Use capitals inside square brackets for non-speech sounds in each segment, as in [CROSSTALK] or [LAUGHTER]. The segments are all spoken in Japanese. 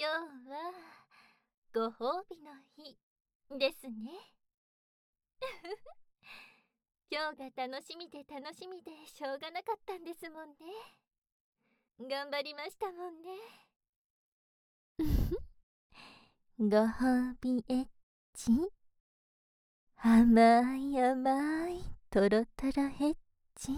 今日はご褒美の日ですね。[LAUGHS] 今日が楽しみで楽しみでしょうがなかったんですもんね。頑張りましたもんね。[LAUGHS] ご褒美エッチ？甘い甘いとろとろエッチ？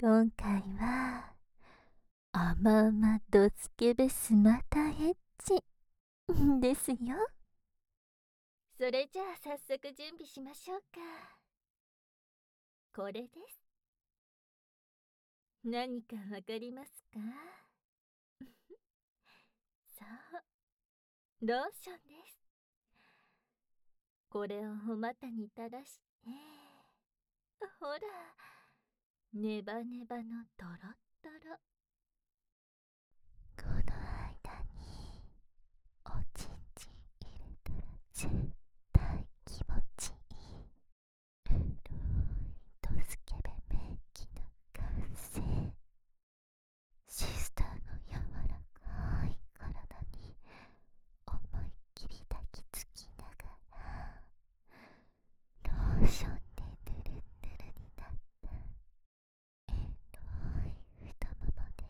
今回は甘々どつけべすまたエッチですよ。それじゃあ早速準備しましょうか。これです。何かわかりますか？[LAUGHS] そう。ローションです。これをお股に垂らして。ほら。ネバネバのトロットロ。この間におちんちん入れたら絶対気持ちいいエロいドスケベメッキの完成シスターの柔らかい体に思いっきり抱きつきながらローションでぬるぬるになったエロい太ももで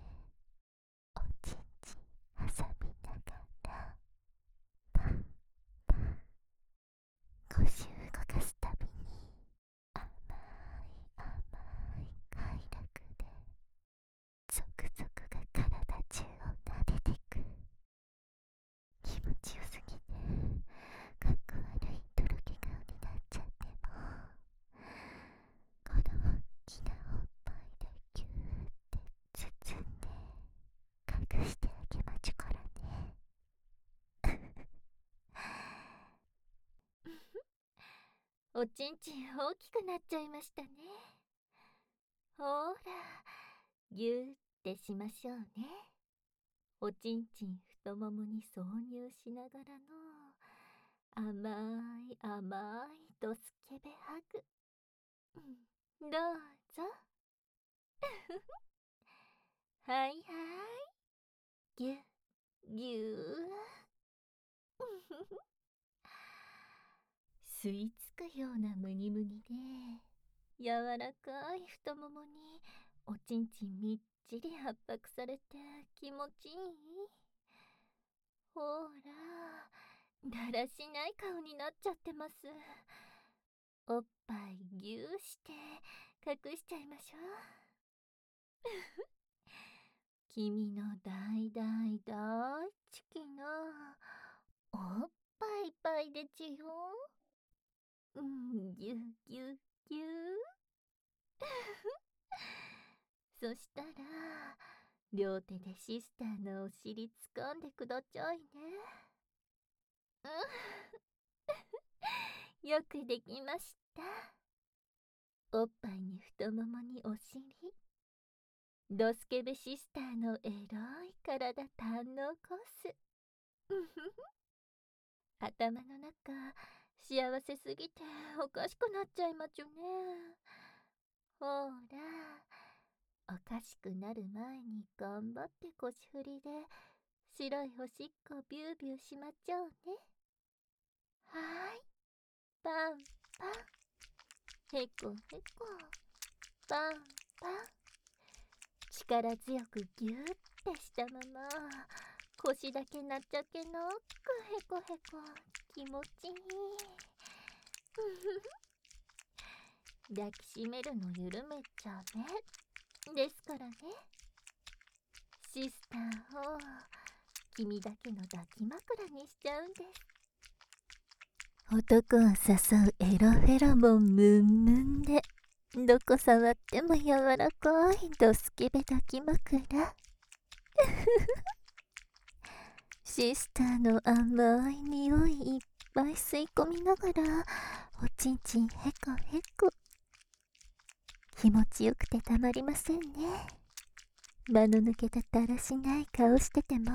おちんちん挟みながらパンパン腰動かすたびに甘い甘い快楽でゾクゾクが体中を撫でてく気持ちよすぎてかっこ悪いとろけ顔になっちゃってもこの大きなおっぱいでギューって包んで隠してあげまちゅからねおちんちん大きくなっちゃいましたね。ほらぎゅーってしましょうね。おちんちん太ももに挿入しながらの甘い甘いドスケベハグ。うんどうぞ。はいはい。ぎゅぎゅー。吸い付くようなムニムニで柔らかい太ももにおちんちんみっちり圧迫されて気持ちいい。ほらだらしない顔になっちゃってます。おっぱいぎゅーして隠しちゃいましょう。[LAUGHS] 君の大大大好きなおっぱいぱいでちよ。うんぎゅぎゅぎゅ [LAUGHS] そしたら両手でシスターのお尻掴んでくだちゃいね。うん。[LAUGHS] よくできました。おっぱいに太ももにお尻。ドスケベシスターのエロい体堪能コース。うふふ [LAUGHS] 頭の中幸せすぎておかしくなっちゃいまちゅね。ほらおかしくなる前に頑張って腰振りで白いおしっこビュービューしまっちゃうね。はーい。パンパン。へこへこ。パンパン。力強くギューってしたまま。腰だけなっちゃけなくへこへこ気持ちいい。[LAUGHS] 抱きしめるの緩めちゃね。ですからね。シスターを。君だけの抱き枕にしちゃうんです。男を誘うエロフェロモンムンムンで。どこ触っても柔らかいドスケベ抱き枕。[LAUGHS] シスターの甘い匂いいっぱい吸い込みながらおちんちんへこへこ気持ちよくてたまりませんね。間の抜けただらしない顔してても。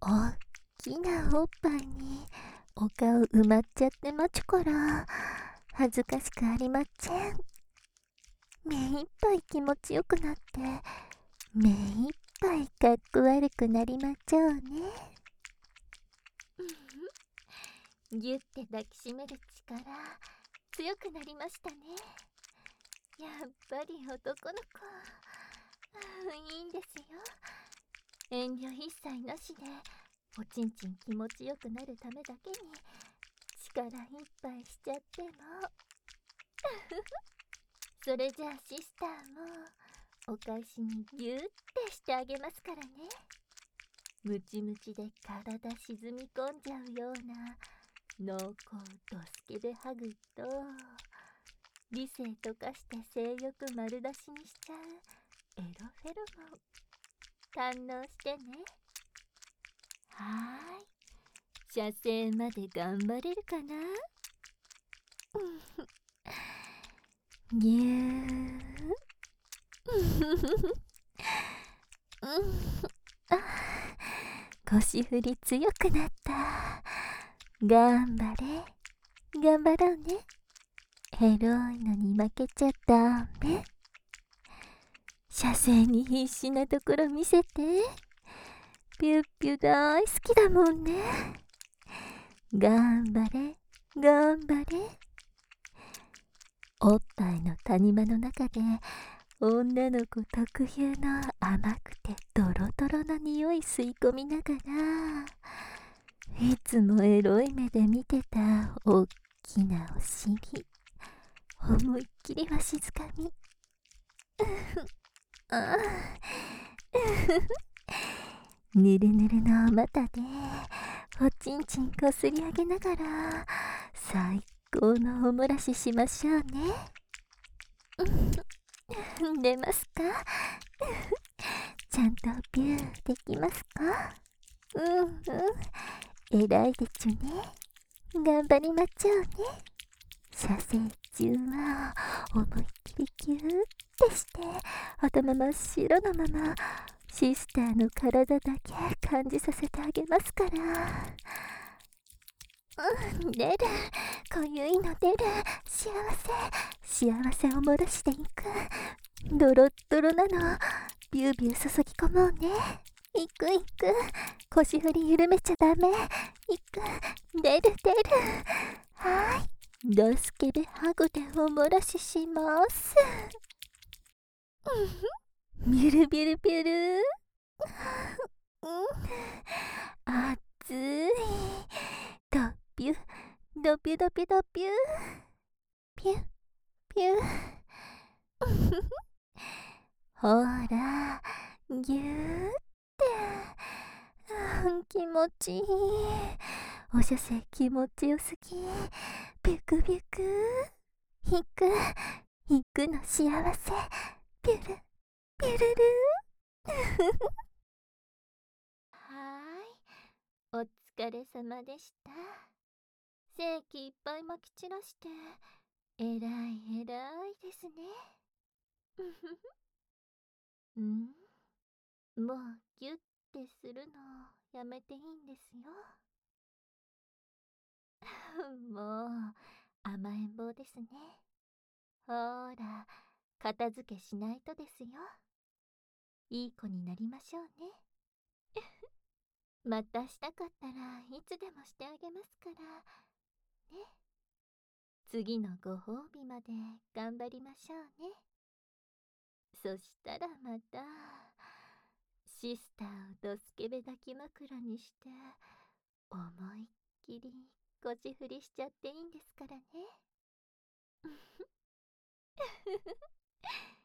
おっきなおっぱいにお顔埋まっちゃってまちゅから恥ずかしくありません。目いっぱい気持ちよくなって目いっぱいぱいかっこ悪くなりましょうね。ぎゅって抱きしめる力強くなりましたね。やっぱり男の子。いいんですよ。遠慮一切なしでおちんちん気持ちよくなるためだけに力いっぱいしちゃっても。[LAUGHS] それじゃあシスターも。お返しにギュッてしてあげますからね。ムチムチで体沈み込んじゃうような濃厚ドスケベハグと理性溶かして性欲丸出しにしちゃうエロフェロモン。堪能してね。はーい。射精まで頑張れるかな？[LAUGHS] ぎゅー。[LAUGHS] 腰振り強くなった。頑張れ。頑張ろうね。エロいのに負けちゃダメ。射精に必死なところ見せて。ピュッピュ大好きだもんね。頑張れ。頑張れ。おっぱいの谷間の中で女の子特有の甘くてドロドロな匂い吸い込みながらいつもエロい目で見てたおっきなお尻思いっきりわしづかみ。[LAUGHS] ぬるぬるのお股でおちんちんこすり上げながら最高のおもらししましょうね。出ますか？[LAUGHS] ちゃんとビューできますか？うんうん。偉いでちゅね。頑張りまちょうね。射精中は思いっきりキューってして頭真っ白のままシスターの体だけ感じさせてあげますから。うん出るかゆいの出る。幸せ幸せを漏らしていく。ドロッドロなの。ビュービュー注ぎ込もうね。行く行く。腰振り緩めちゃダメ。行く。出る出る。はい。ドスケベハグでお漏らしします。ビュルビュルビュル熱いドビュドビュドビュドビュピュピュ [LAUGHS] ほらぎゅーって。気持ちいい。お射精気持ちよすぎ。ビクビク。引く引くの幸せ。ピュルピュルル。[LAUGHS] はーい。お疲れ様でした。精気いっぱいまき散らして。えらいえらいですね。[LAUGHS] うん？もうギュッてするのやめていいんですよ。[LAUGHS] もう甘えん坊ですね。ほーら片付けしないとですよ。いい子になりましょうね。[LAUGHS] またしたかったらいつでもしてあげますからね次のご褒美まで頑張りましょうね。そしたらまたシスターをドスケベ抱き枕にして思いっきり腰振りしちゃっていいんですからね。[LAUGHS]